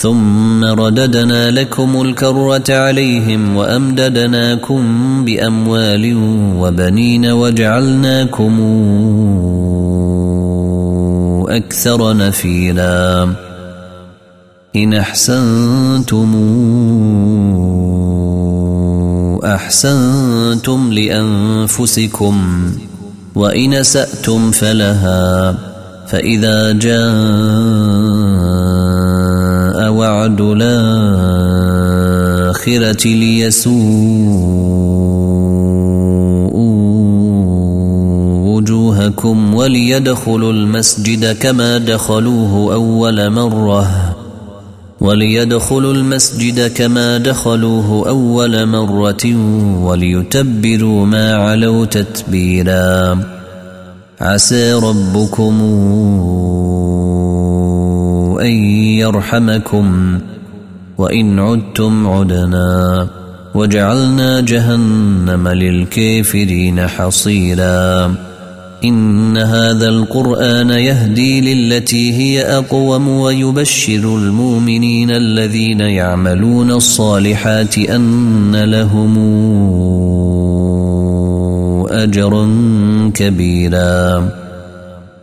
ثم رددنا لكم الكرة عليهم وأمددناكم بأموال وبنين وجعلناكم أكثر نفيلا. إن أحسنتم أحسنتم لأنفسكم وإن سأتم فلها فإذا جاء وعد الآخرة ليسوء وجوهكم وليدخلوا المسجد كما دخلوه أول مرة وليدخلوا المسجد كما دخلوه أول مرة وليتبروا ما علوا تتبيرا عسى ربكم أن يرحمكم وإن عدتم عدنا وجعلنا جهنم للكافرين حصيراً. إن هذا القرآن يهدي للتي هي أقوم ويبشر المؤمنين الذين يعملون الصالحات أن لهم أجرا كبيرا.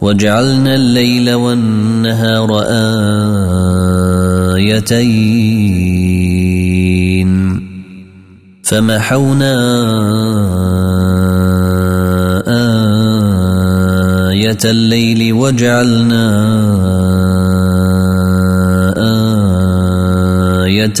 وجعلنا الليل والنهار آيتين. فمحونا آية الليل وجعلنا آية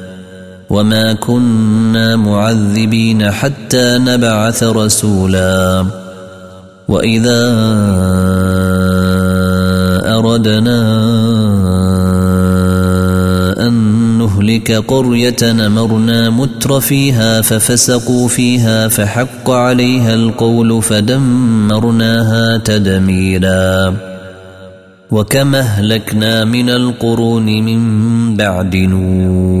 وما كنا معذبين حتى نبعث رسولا واذا اردنا ان نهلك قريه نمرنا متر فيها ففسقوا فيها فحق عليها القول فدمرناها تدميرا وكما اهلكنا من القرون من بعد نوح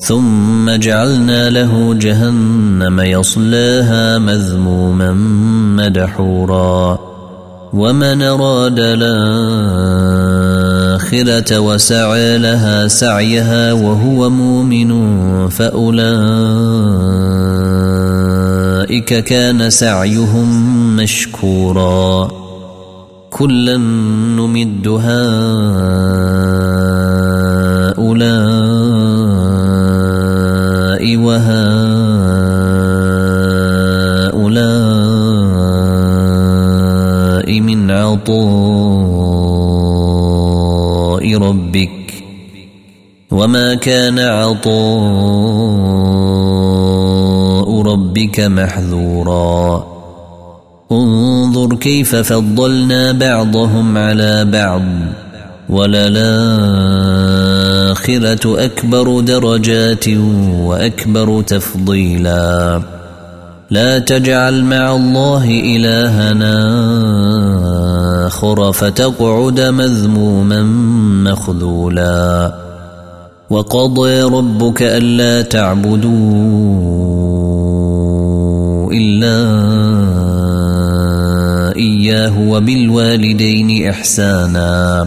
ثم جعلنا له جهنم يصلاها مذموما مدحورا. ومن أراد الآخرة وسعى لها سعيها وهو مؤمن فأولئك كان سعيهم مشكورا. كلا نمد هؤلاء وهؤلاء من عطاء ربك. وما كان عطاء ربك محذورا. انظر كيف فضلنا بعضهم على بعض. وللآخرة أكبر درجات وأكبر تفضيلا. لا تجعل مع الله إلهنا آخر فتقعد مذموما مخذولا. وقضى ربك ألا تعبدوا إلا إياه وبالوالدين إحسانا.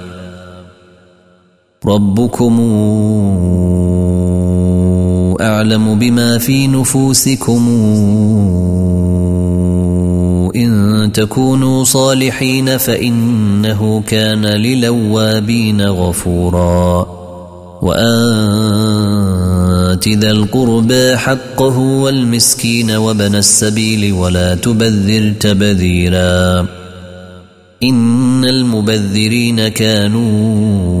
ربكم أعلم بما في نفوسكم إن تكونوا صالحين فإنه كان للوابين غفورا. وآت ذا القربى حقه والمسكين وبن السبيل ولا تبذر تبذيرا. إن المبذرين كانوا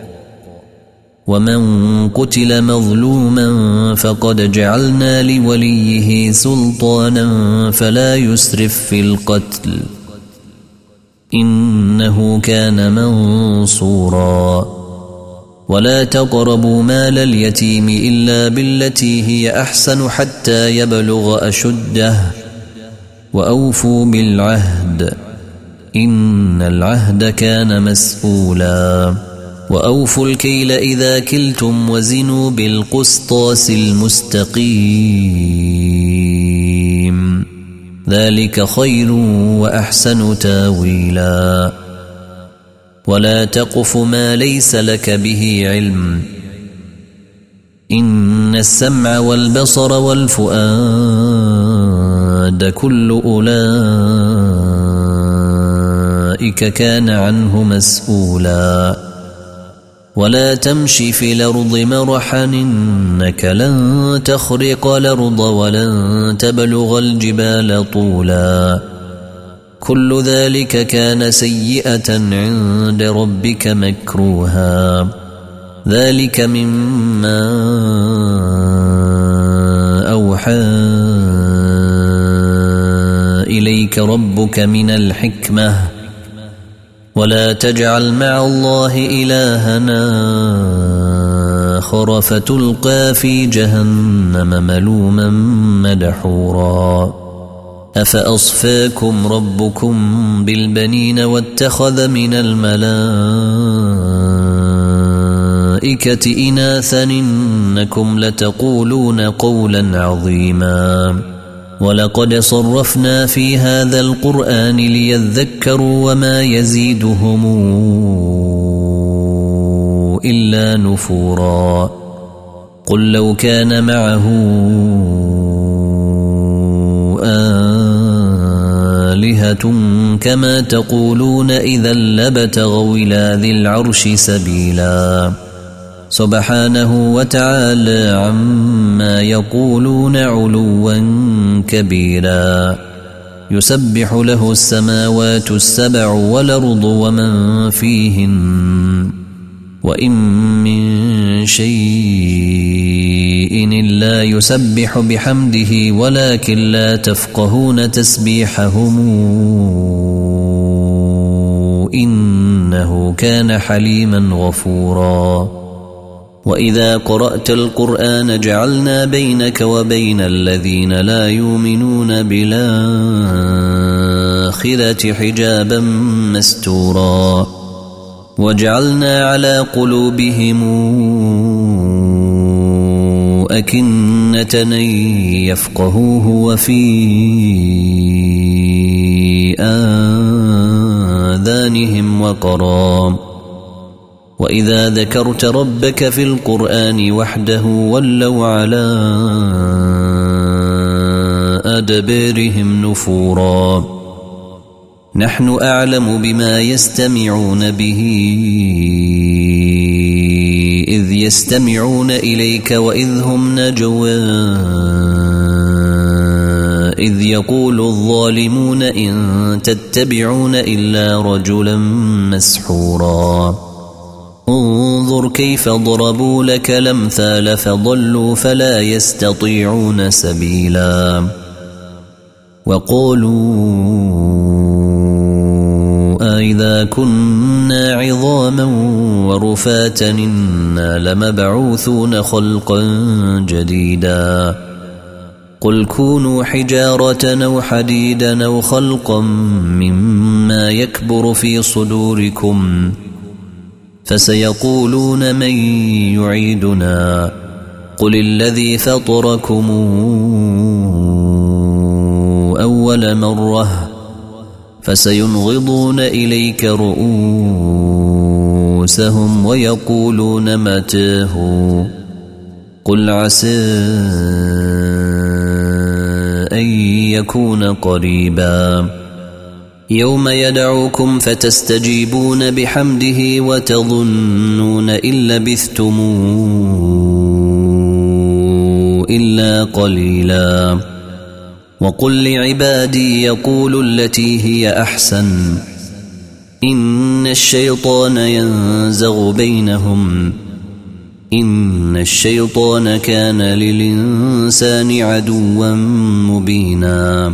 ومن قتل مظلوما فقد جعلنا لوليه سلطانا فلا يسرف في القتل إنه كان منصورا ولا تقربوا مال اليتيم إلا بالتي هي أحسن حتى يبلغ أشده وأوفوا بالعهد إن العهد كان مسؤولا وأوفوا الكيل إذا كلتم وزنوا بالقسطاس المستقيم. ذلك خير وأحسن تاويلا. ولا تقف ما ليس لك به علم. إن السمع والبصر والفؤاد كل أولئك كان عنه مسؤولا. ولا تمشي في الأرض مرحا إنك لن تخرق الأرض ولن تبلغ الجبال طولا. كل ذلك كان سيئة عند ربك مكروها. ذلك مما أوحى إليك ربك من الحكمة. ولا تجعل مع الله إلهنا آخر فتلقى في جهنم ملوما مدحورا أفأصفاكم ربكم بالبنين واتخذ من الملائكة إناثا إنكم لتقولون قولا عظيما ولقد صرفنا في هذا القرآن ليذكروا وما يزيدهم إلا نفورا. قل لو كان معه آلهة كما تقولون إذا لبتغوا إلى ذي العرش سبيلا. سبحانه وتعالى عما يقولون علوا كبيرا. يسبح له السماوات السبع والأرض ومن فيهن. وإن من شيء إلا يسبح بحمده ولكن لا تفقهون تسبيحهم. إنه كان حليما غفورا. وإذا قرأت القرآن جعلنا بينك وبين الذين لا يؤمنون بالآخرة حجابا مستورا وجعلنا على قلوبهم أكنة يفقهوه وفي آذانهم وقرا وإذا ذكرت ربك في القرآن وحده ولوا على أدبارهم نفوراً. نحن أعلم بما يستمعون به. إذ يستمعون إليك وإذ هم نجوى. إذ يقول الظالمون إن تتبعون إلا رجلا مسحورا. انظر كيف ضربوا لك الأمثال فضلوا فلا يستطيعون سبيلا وقالوا إذا كنا عظاما ورفاتا إنا لمبعوثون خلقا جديدا قل كونوا حجارة أو حديدا أو خلقا مما يكبر في صدوركم فسيقولون من يعيدنا قل الذي فطركم أول مرة فسينغضون إليك رؤوسهم ويقولون متاه قل عسى أن يكون قريبا يوم يدعوكم فتستجيبون بحمده وتظنون إن لبثتم إلا قليلاً. وقل لعبادي يقولوا التي هي أحسن. إن الشيطان ينزغ بينهم. إن الشيطان كان للإنسان عدوا مبينا.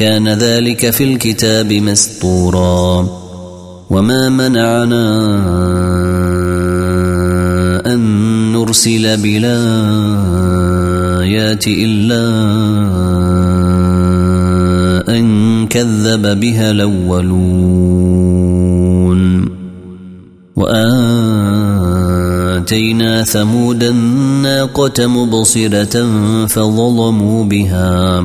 كان ذلك في الكتاب مسطورا. وما منعنا أن نرسل بالآيات إلا أن كذب بها الأولون. وآتينا ثمود الناقة مبصرة فظلموا بها.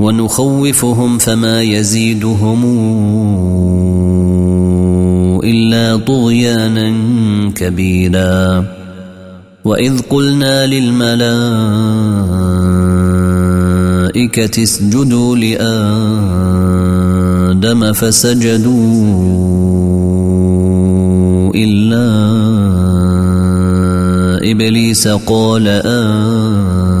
ونخوفهم فما يزيدهم إلا طغيانا كبيرا. وإذ قلنا للملائكة اسجدوا لآدم فسجدوا إلا إبليس قال آه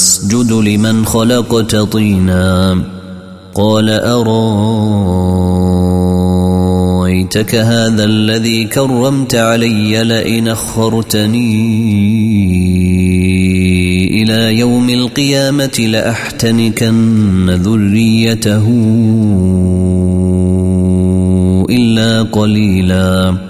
أسجد لمن خلقت طينا قال أرأيتك هذا الذي كرمت علي لئن أخرتني إلى يوم القيامة لأحتنكن ذريته إلا قليلاً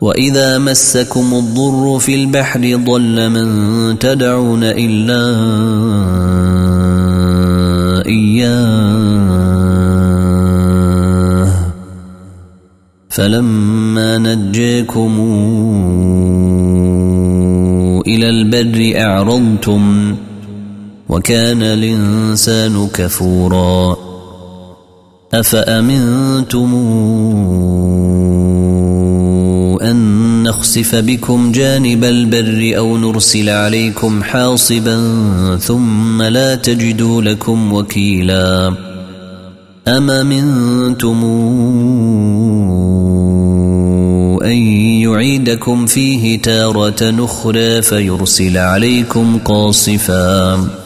واذا مسكم الضر في البحر ضل من تدعون الا اياه فلما نجيكم إلى البر اعرضتم وكان الانسان كفورا افامنتم أن نخسف بكم جانب البر أو نرسل عليكم حاصبا ثم لا تجدوا لكم وكيلا. أما منتم أن يعيدكم فيه تارة أخرى فيرسل عليكم قاصفا؟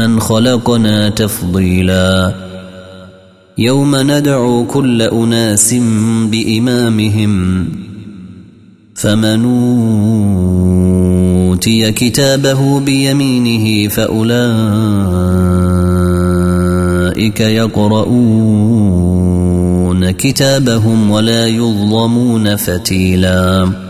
ممن خلقنا تفضيلا. يوم ندعو كل أناس بإمامهم فمن أوتي كتابه بيمينه فأولئك يقرؤون كتابهم ولا يظلمون فتيلاً.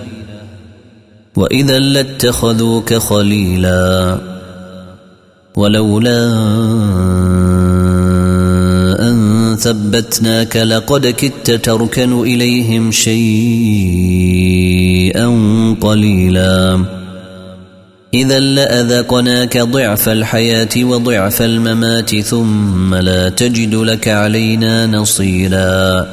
واذا لاتخذوك خليلا ولولا ان ثبتناك لقد كدت تركن اليهم شيئا قليلا اذا لاذقناك ضعف الحياة وضعف الممات ثم لا تجد لك علينا نصيرا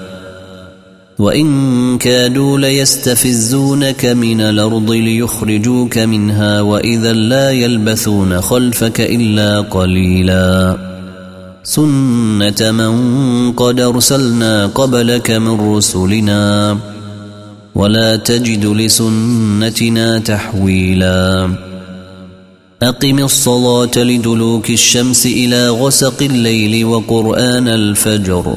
وإن كادوا ليستفزونك من الأرض ليخرجوك منها وإذا لا يلبثون خلفك إلا قليلا سنة من قد أرسلنا قبلك من رسلنا ولا تجد لسنتنا تحويلا أقم الصلاة لدلوك الشمس إلى غسق الليل وقرآن الفجر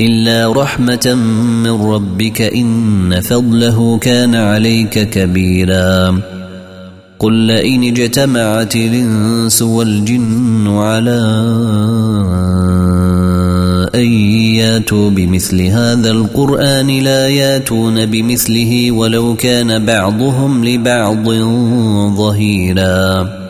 إلا رحمة من ربك إن فضله كان عليك كبيرا. قل لئن اجتمعت الإنس والجن على أن ياتوا بمثل هذا القرآن لا ياتون بمثله ولو كان بعضهم لبعض ظهيراً.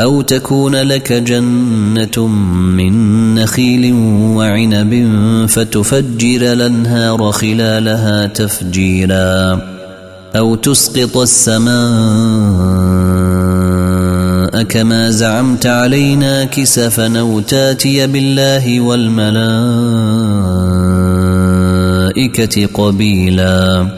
أو تكون لك جنة من نخيل وعنب فتفجر الأنهار خلالها تفجيرا. أو تسقط السماء كما زعمت علينا كسفا أو تاتي بالله والملائكة قبيلا.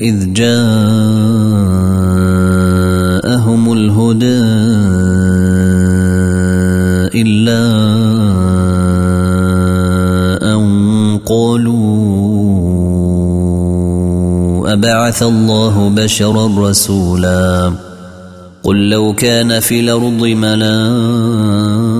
إذ جاءهم الهدى إلا أن قالوا أبعث الله بشرا رسولا قل لو كان في الأرض ملائكة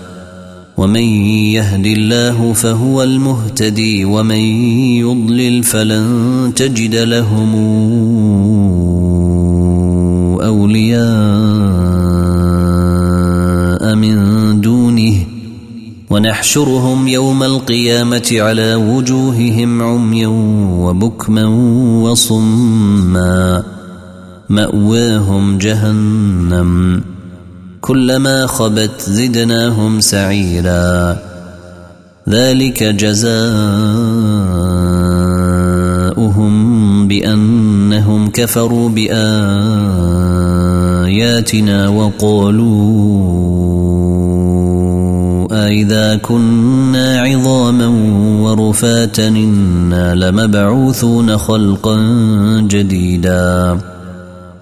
ومن يهد الله فهو المهتدي ومن يضلل فلن تجد لهم أولياء من دونه. ونحشرهم يوم القيامة على وجوههم عميا وبكما وصما. مأواهم جهنم. كلما خبت زدناهم سعيرا. ذلك جزاؤهم بأنهم كفروا بآياتنا وقالوا أئذا كنا عظاما ورفاتا إنا لمبعوثون خلقا جديدا.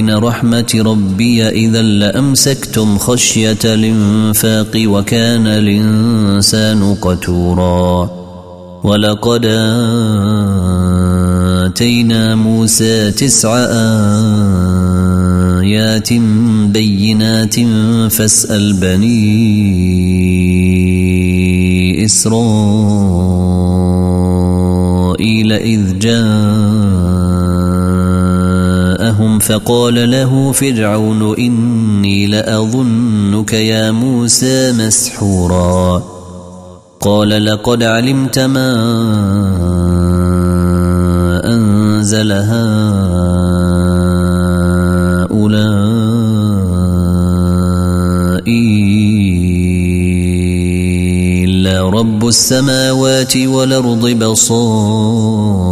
رحمة ربي إذا لأمسكتم خشية الإنفاق وكان الإنسان قتورا ولقد آتينا موسى تسع آيات بينات فاسأل بني إسرائيل إذ جاءهم فقال له فرعون إني لأظنك يا موسى مسحورا. قال لقد علمت ما أنزل هؤلاء إلا رب السماوات والأرض بصائر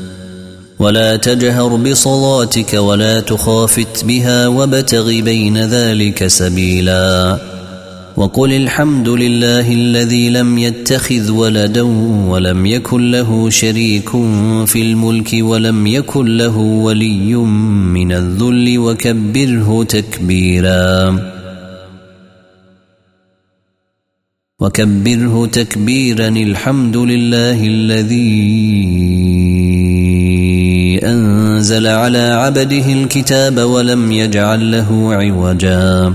ولا تجهر بصلاتك ولا تخافت بها وابتغ بين ذلك سبيلا. وقل الحمد لله الذي لم يتخذ ولدا ولم يكن له شريك في الملك ولم يكن له ولي من الذل وكبره تكبيراً. وكبره تكبيرا الحمد لله الذي أنزل على عبده الكتاب ولم يجعل له عوجا.